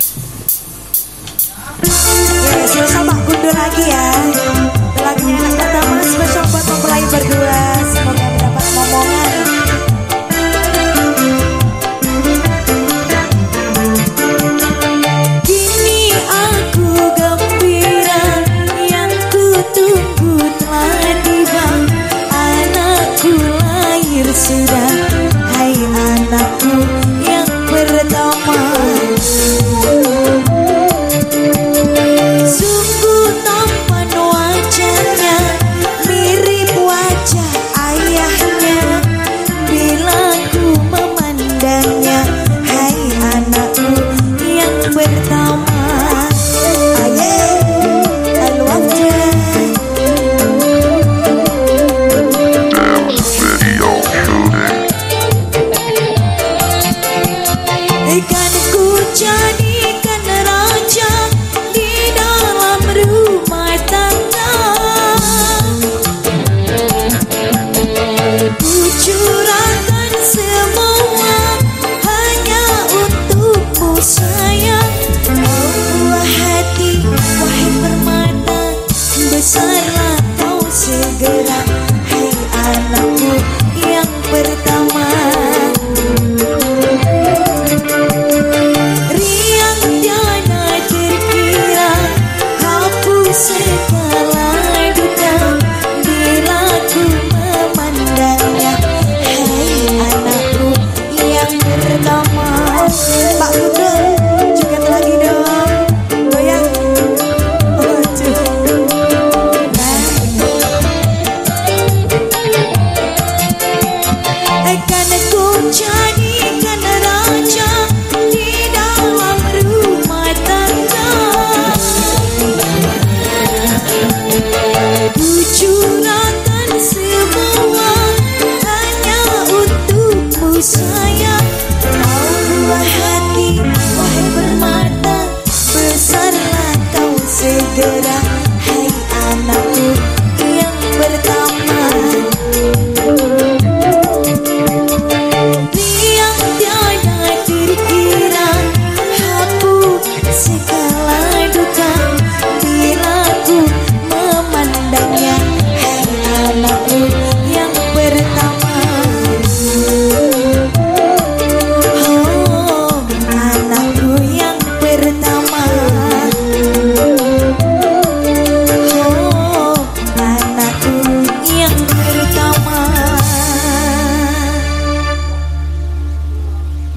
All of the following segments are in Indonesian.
Ya, silakan Pak lagi ya. bạn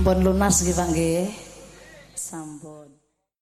Bon lunas nggih Pak nggih. Sampun.